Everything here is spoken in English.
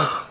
Ugh.